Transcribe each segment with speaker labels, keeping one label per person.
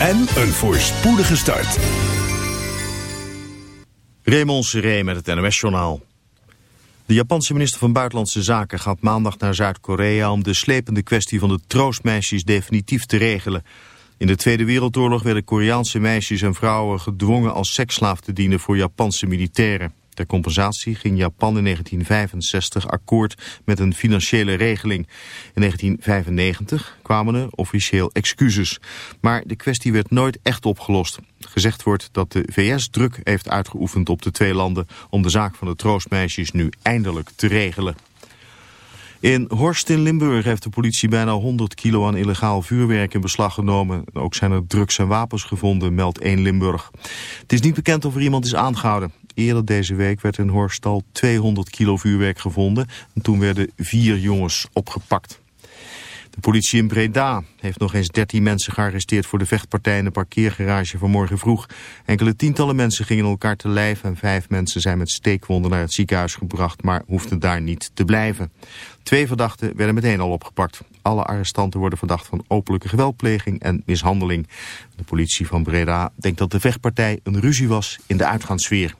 Speaker 1: en een voorspoedige start.
Speaker 2: Raymond Seré met het NOS-journaal. De Japanse minister van Buitenlandse Zaken gaat maandag naar Zuid-Korea... om de slepende kwestie van de troostmeisjes definitief te regelen. In de Tweede Wereldoorlog werden Koreaanse meisjes en vrouwen gedwongen als seksslaaf te dienen voor Japanse militairen. Ter compensatie ging Japan in 1965 akkoord met een financiële regeling. In 1995 kwamen er officieel excuses. Maar de kwestie werd nooit echt opgelost. Gezegd wordt dat de VS druk heeft uitgeoefend op de twee landen... om de zaak van de troostmeisjes nu eindelijk te regelen. In Horst in Limburg heeft de politie bijna 100 kilo aan illegaal vuurwerk in beslag genomen. Ook zijn er drugs en wapens gevonden, meldt 1 Limburg. Het is niet bekend of er iemand is aangehouden. Eerder deze week werd in Horst al 200 kilo vuurwerk gevonden. En toen werden vier jongens opgepakt. De politie in Breda heeft nog eens 13 mensen gearresteerd voor de vechtpartij in de parkeergarage vanmorgen vroeg. Enkele tientallen mensen gingen elkaar te lijf en vijf mensen zijn met steekwonden naar het ziekenhuis gebracht, maar hoefden daar niet te blijven. Twee verdachten werden meteen al opgepakt. Alle arrestanten worden verdacht van openlijke geweldpleging en mishandeling. De politie van Breda denkt dat de vechtpartij een ruzie was in de uitgangssfeer.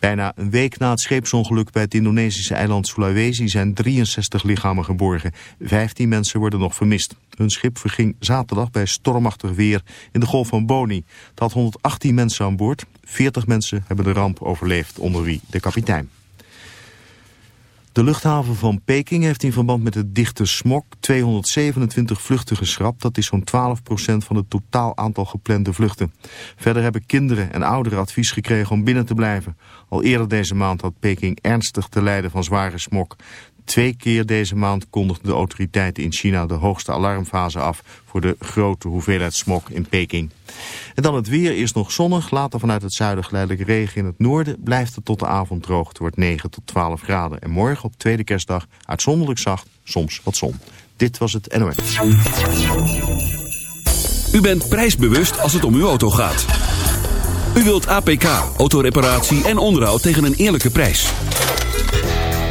Speaker 2: Bijna een week na het scheepsongeluk bij het Indonesische eiland Sulawesi zijn 63 lichamen geborgen. 15 mensen worden nog vermist. Hun schip verging zaterdag bij stormachtig weer in de golf van Boni. Het had 118 mensen aan boord. 40 mensen hebben de ramp overleefd, onder wie de kapitein. De luchthaven van Peking heeft in verband met het dichte smok 227 vluchten geschrapt. Dat is zo'n 12% van het totaal aantal geplande vluchten. Verder hebben kinderen en ouderen advies gekregen om binnen te blijven. Al eerder deze maand had Peking ernstig te lijden van zware smok. Twee keer deze maand kondigden de autoriteiten in China de hoogste alarmfase af voor de grote hoeveelheid smog in Peking. En dan het weer, eerst nog zonnig, later vanuit het zuiden geleidelijk regen. In het noorden blijft het tot de avond droog. Het wordt 9 tot 12 graden. En morgen op tweede kerstdag uitzonderlijk zacht, soms wat zon. Dit was het NOS.
Speaker 1: U bent prijsbewust als het om uw auto gaat. U wilt APK, autoreparatie en onderhoud tegen een eerlijke prijs.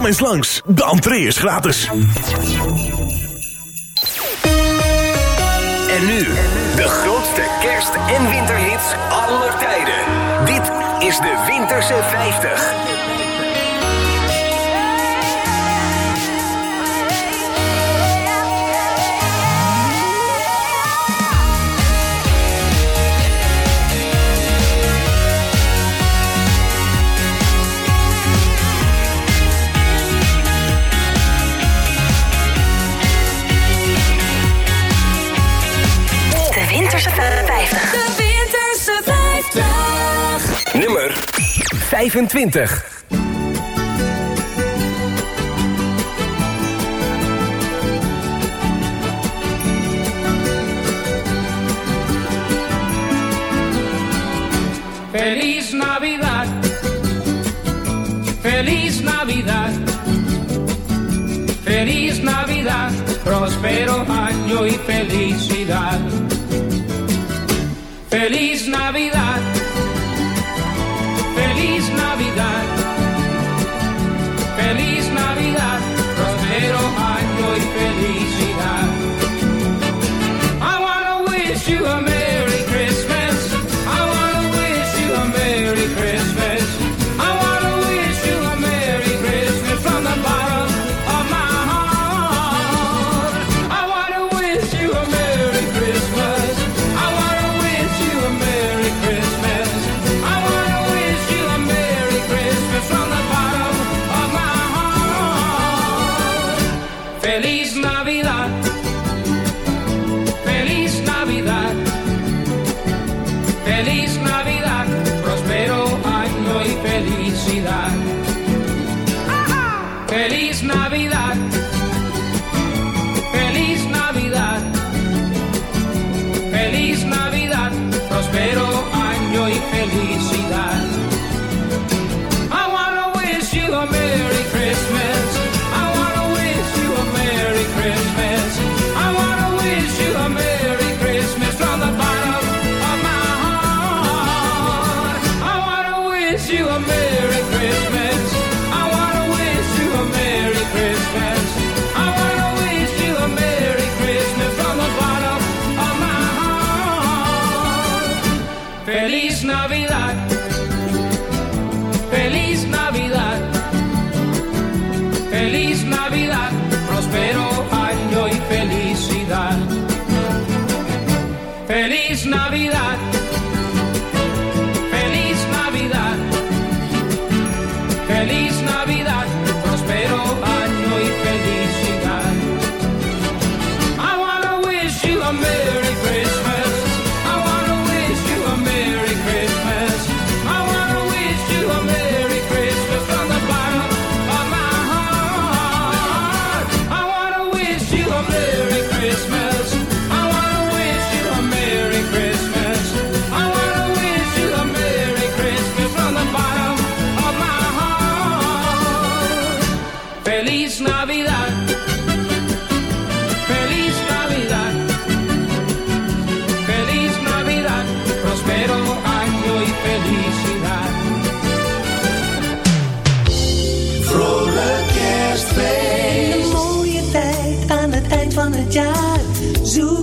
Speaker 3: Kom eens langs, de entree is gratis.
Speaker 4: En nu, de grootste kerst- en winterhits aller tijden. Dit is de Winterse 50.
Speaker 5: De Winterse 50.
Speaker 4: Nummer 25.
Speaker 6: Feliz Navidad, feliz Navidad, feliz Navidad, próspero año y felicidad. Feliz Navidad, Feliz Navidad. Feliz Navidad.
Speaker 7: Feliz Navidad. Prospero año y
Speaker 6: feliz.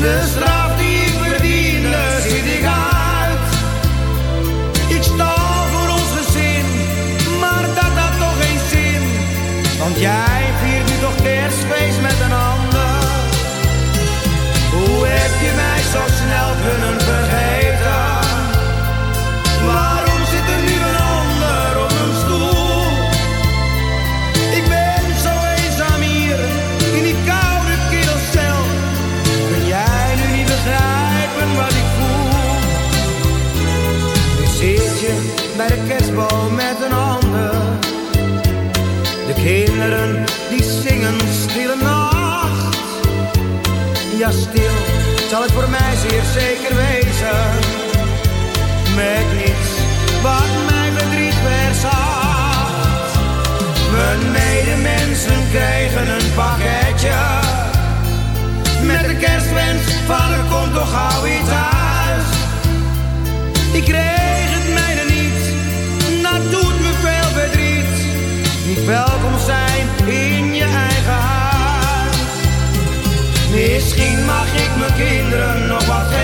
Speaker 8: This straat. die zingen stille nacht. Ja, stil zal het voor mij zeer zeker wezen. Met niets wat mijn verdriet verzacht. Mijn medemensen krijgen een pakketje. Met de kerstwens Vader komt toch gauw iets uit. Ik kreeg welkom zijn in je eigen huis. Misschien mag ik mijn kinderen nog wat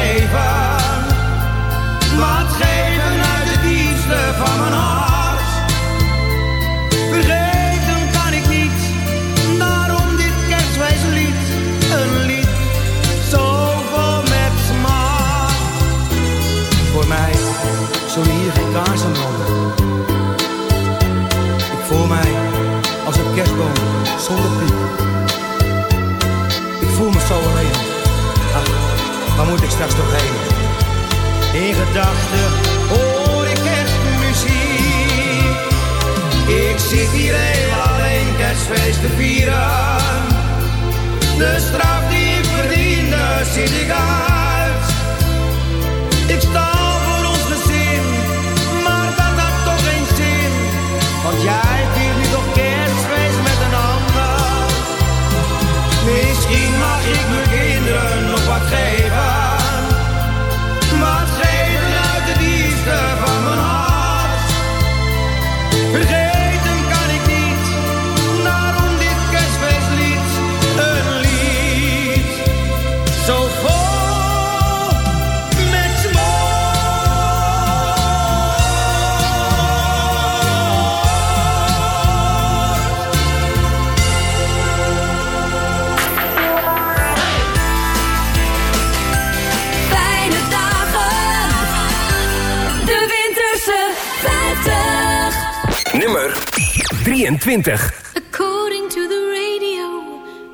Speaker 9: 20.
Speaker 4: According to the radio,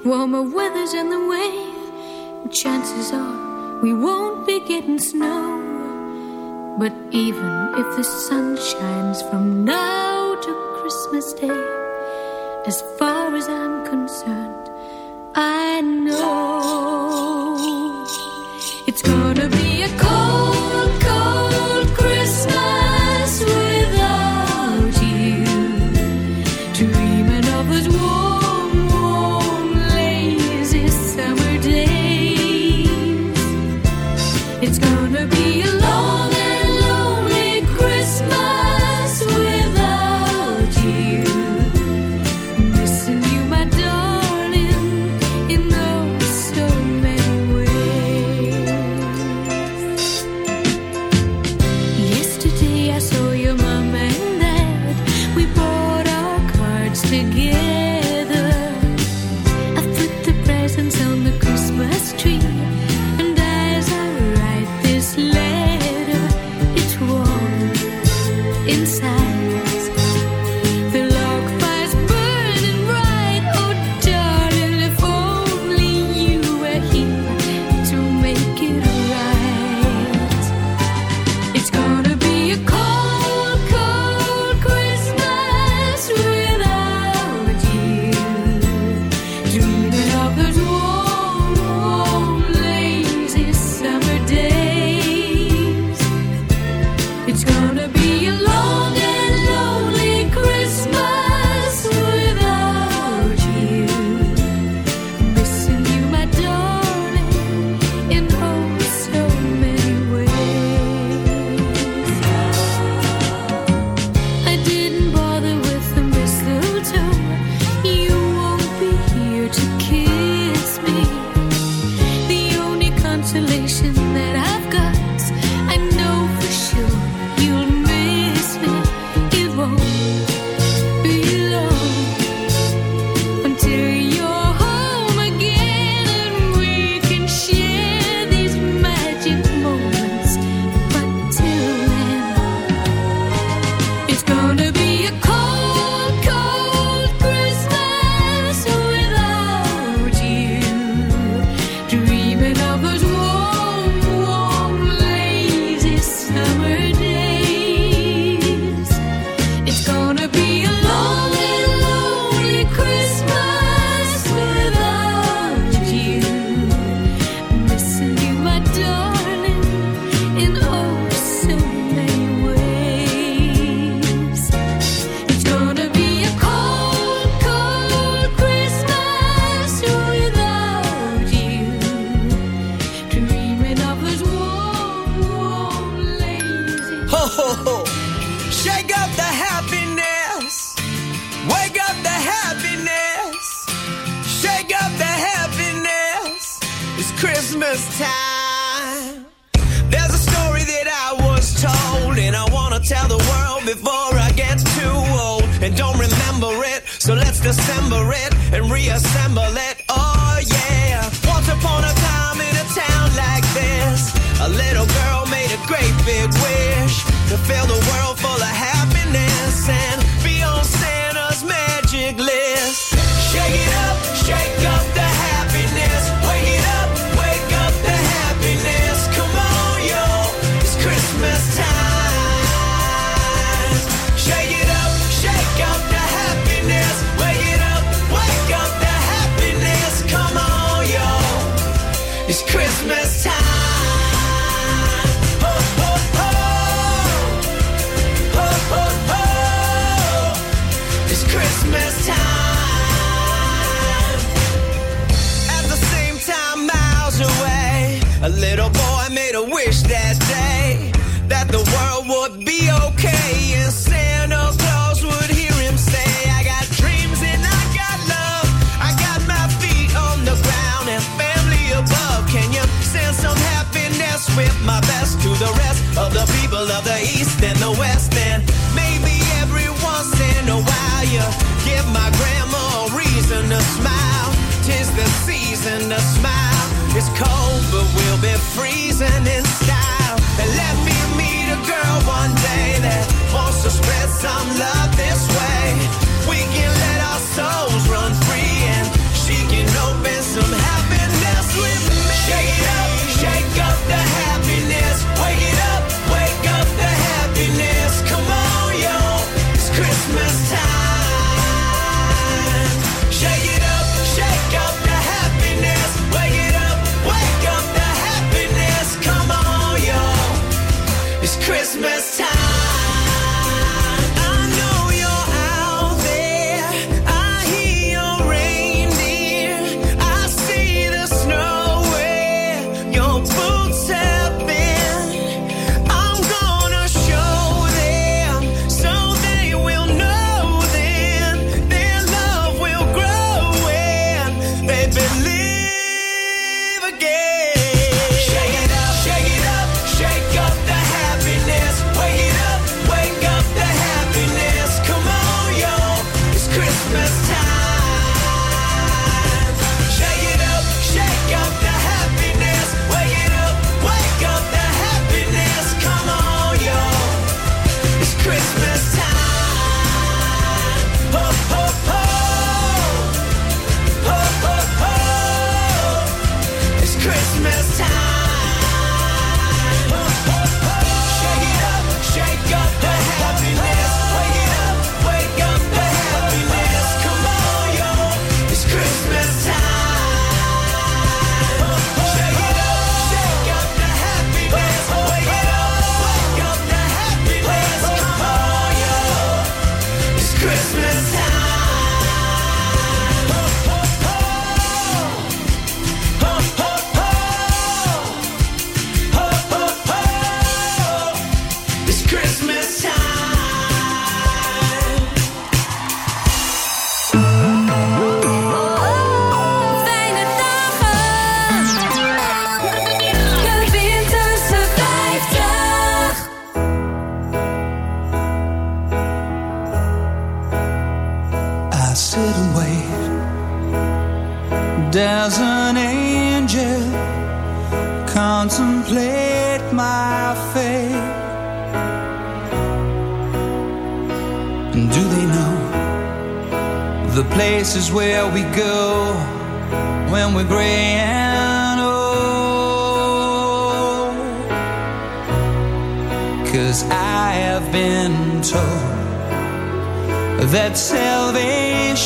Speaker 4: warmer weather's on the way. Chances are we won't be getting snow. But even if the sun shines from now to Christmas Day, as far as I'm concerned, I know it's gonna be a cold.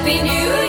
Speaker 4: Happy New Year.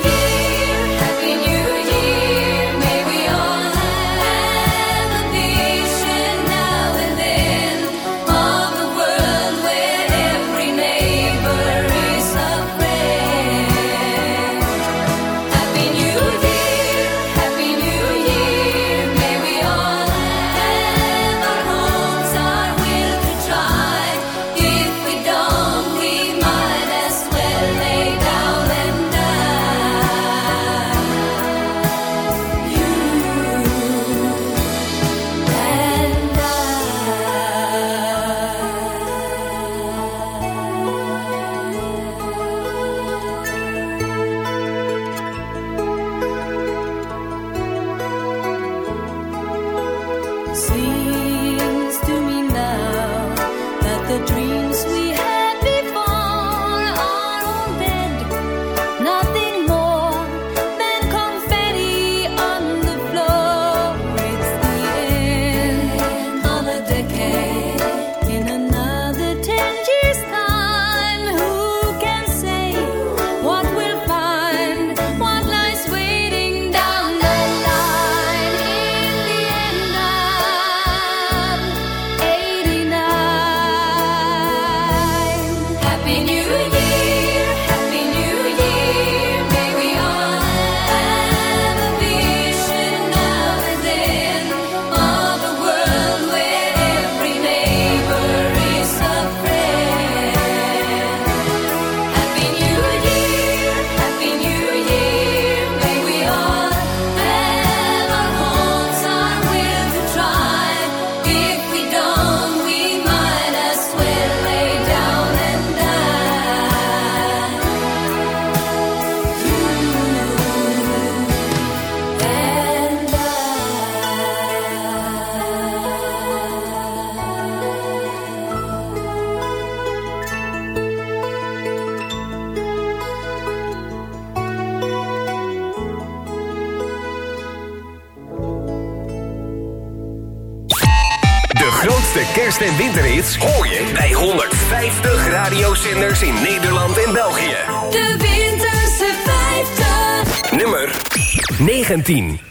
Speaker 4: in
Speaker 10: Nederland en België.
Speaker 4: De Winterse 50.
Speaker 10: Nummer 19.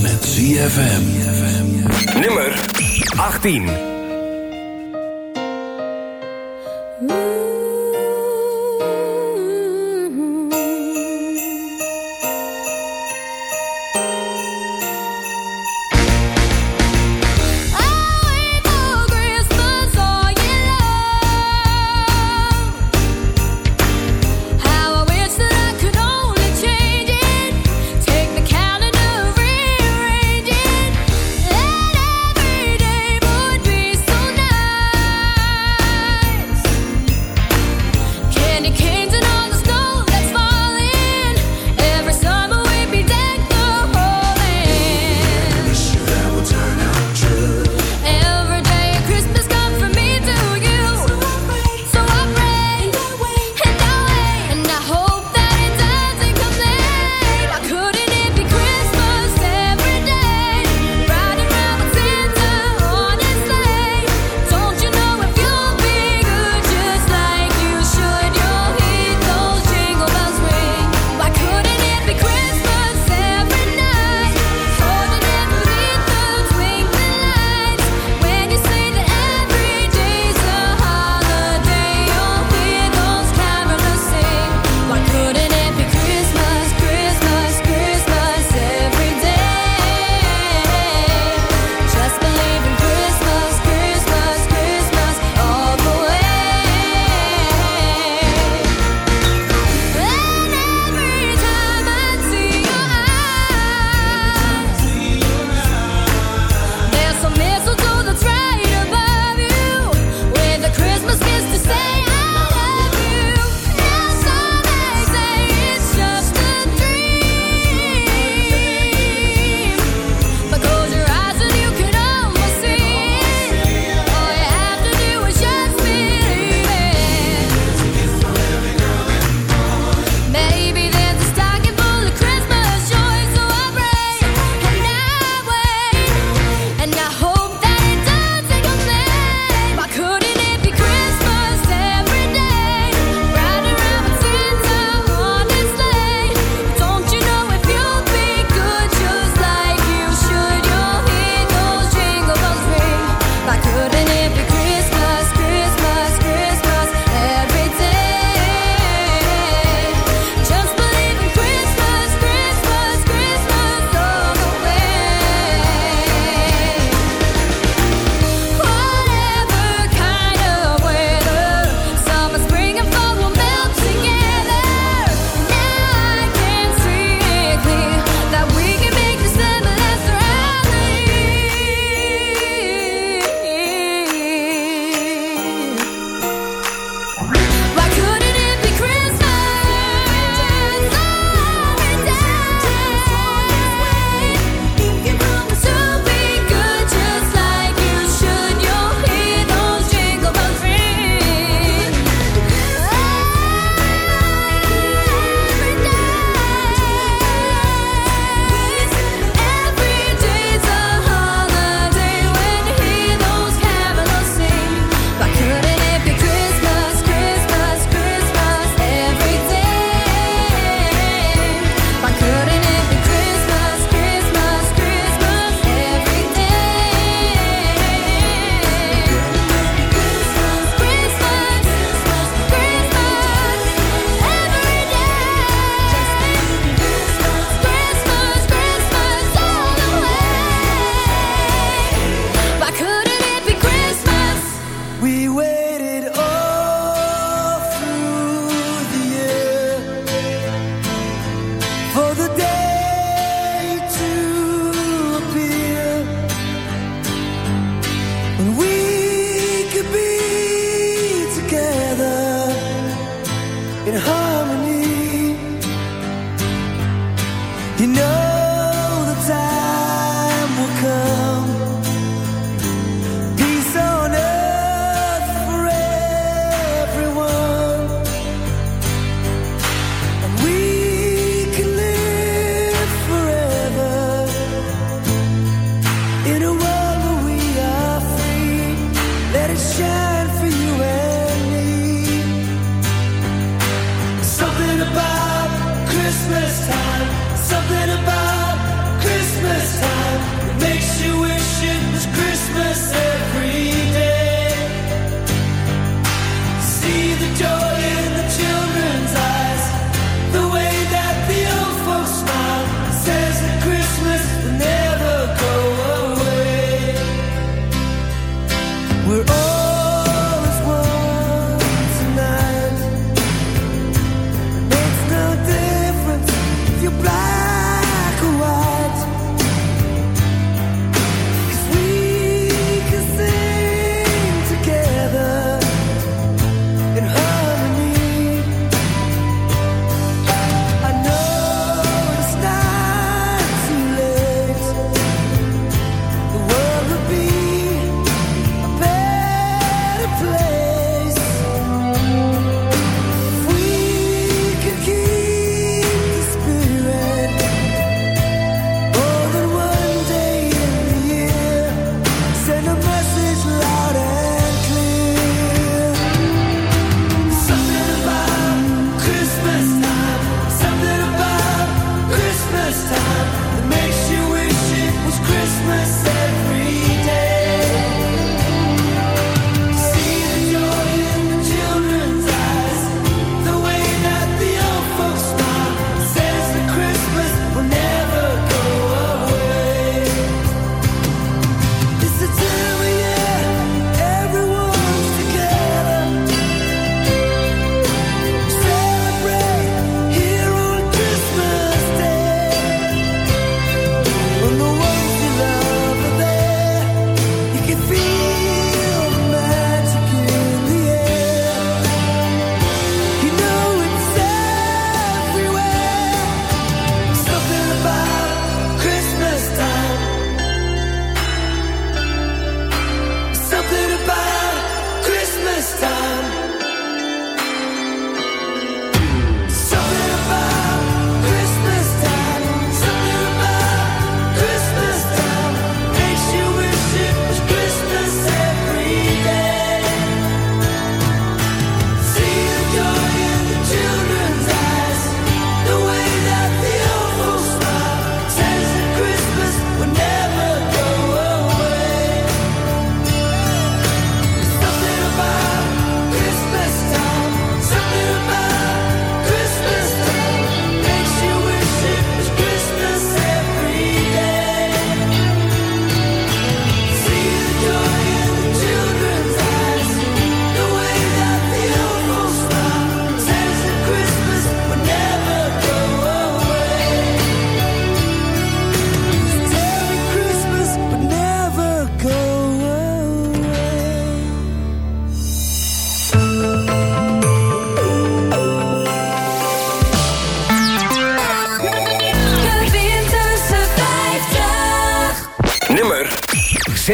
Speaker 1: met ZFM.
Speaker 4: Nummer 18.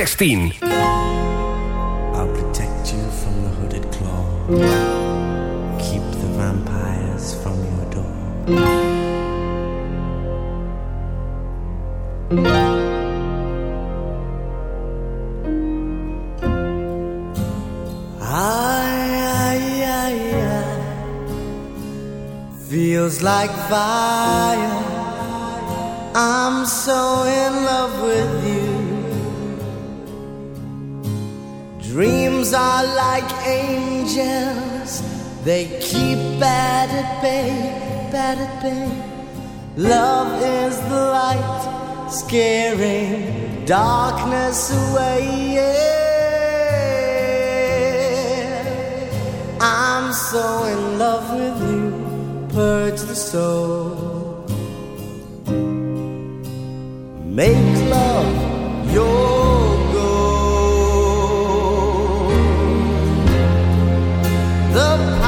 Speaker 4: 16.
Speaker 11: The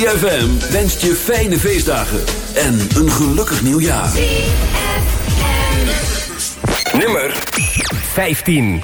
Speaker 1: ZFM wenst je fijne feestdagen en een gelukkig nieuwjaar.
Speaker 4: Nummer 15.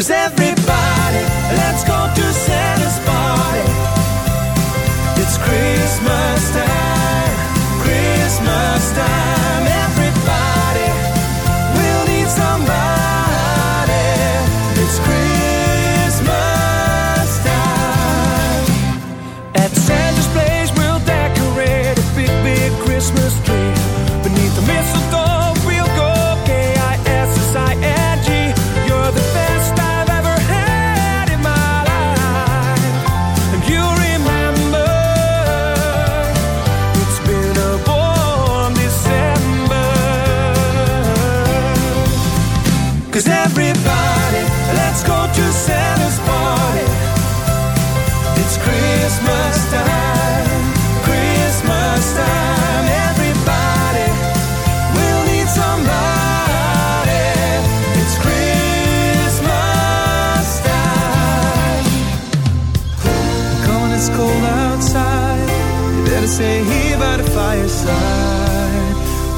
Speaker 12: Cause every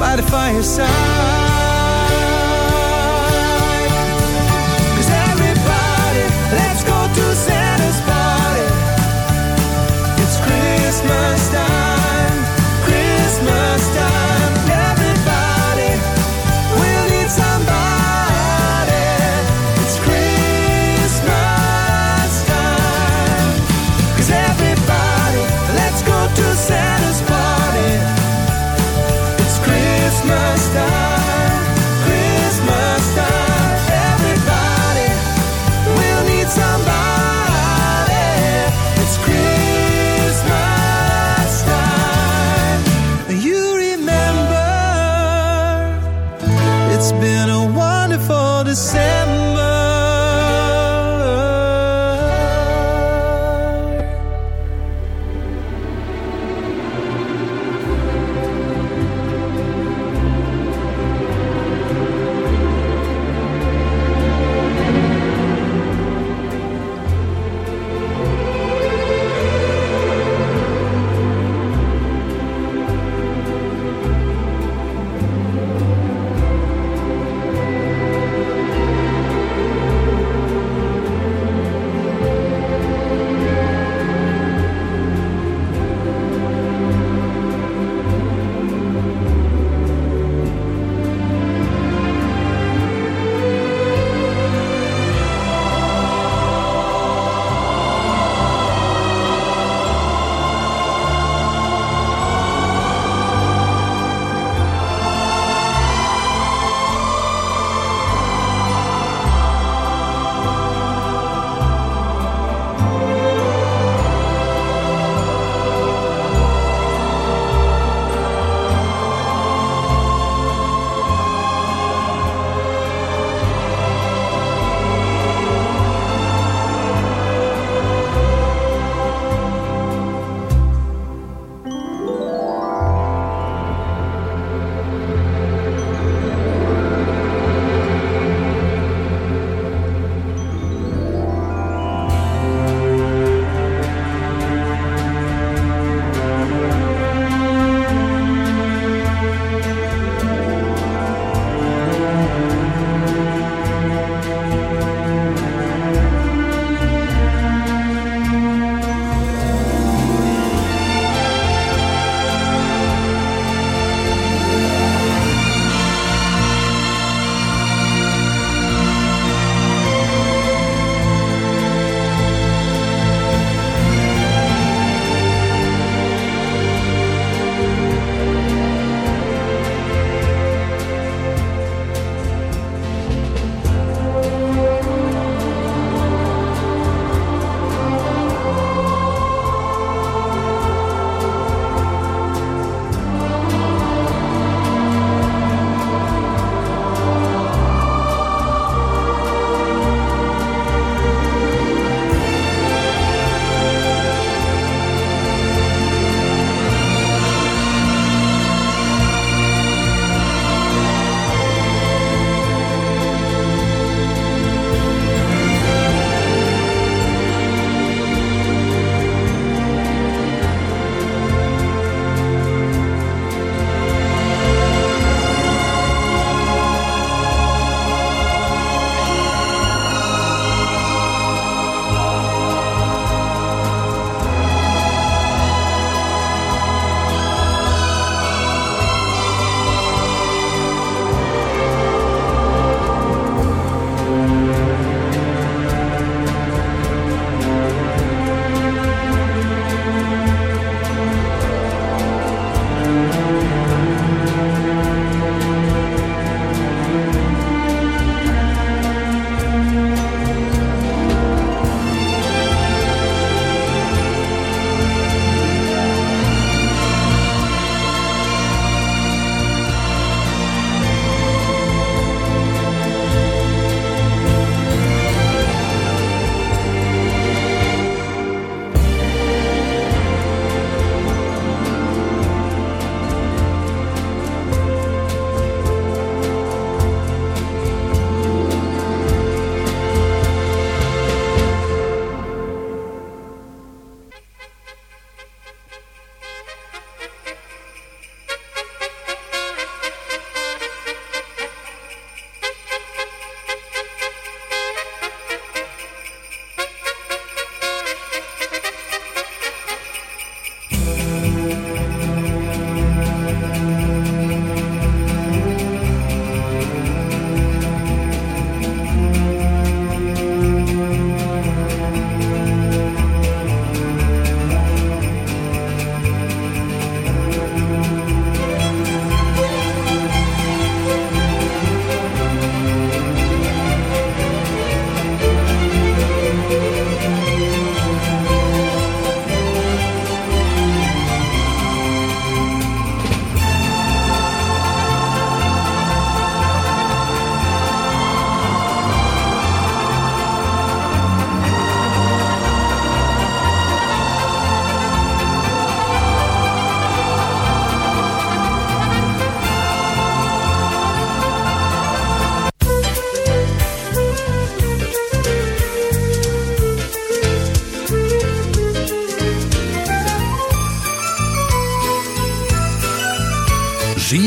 Speaker 12: by the fireside.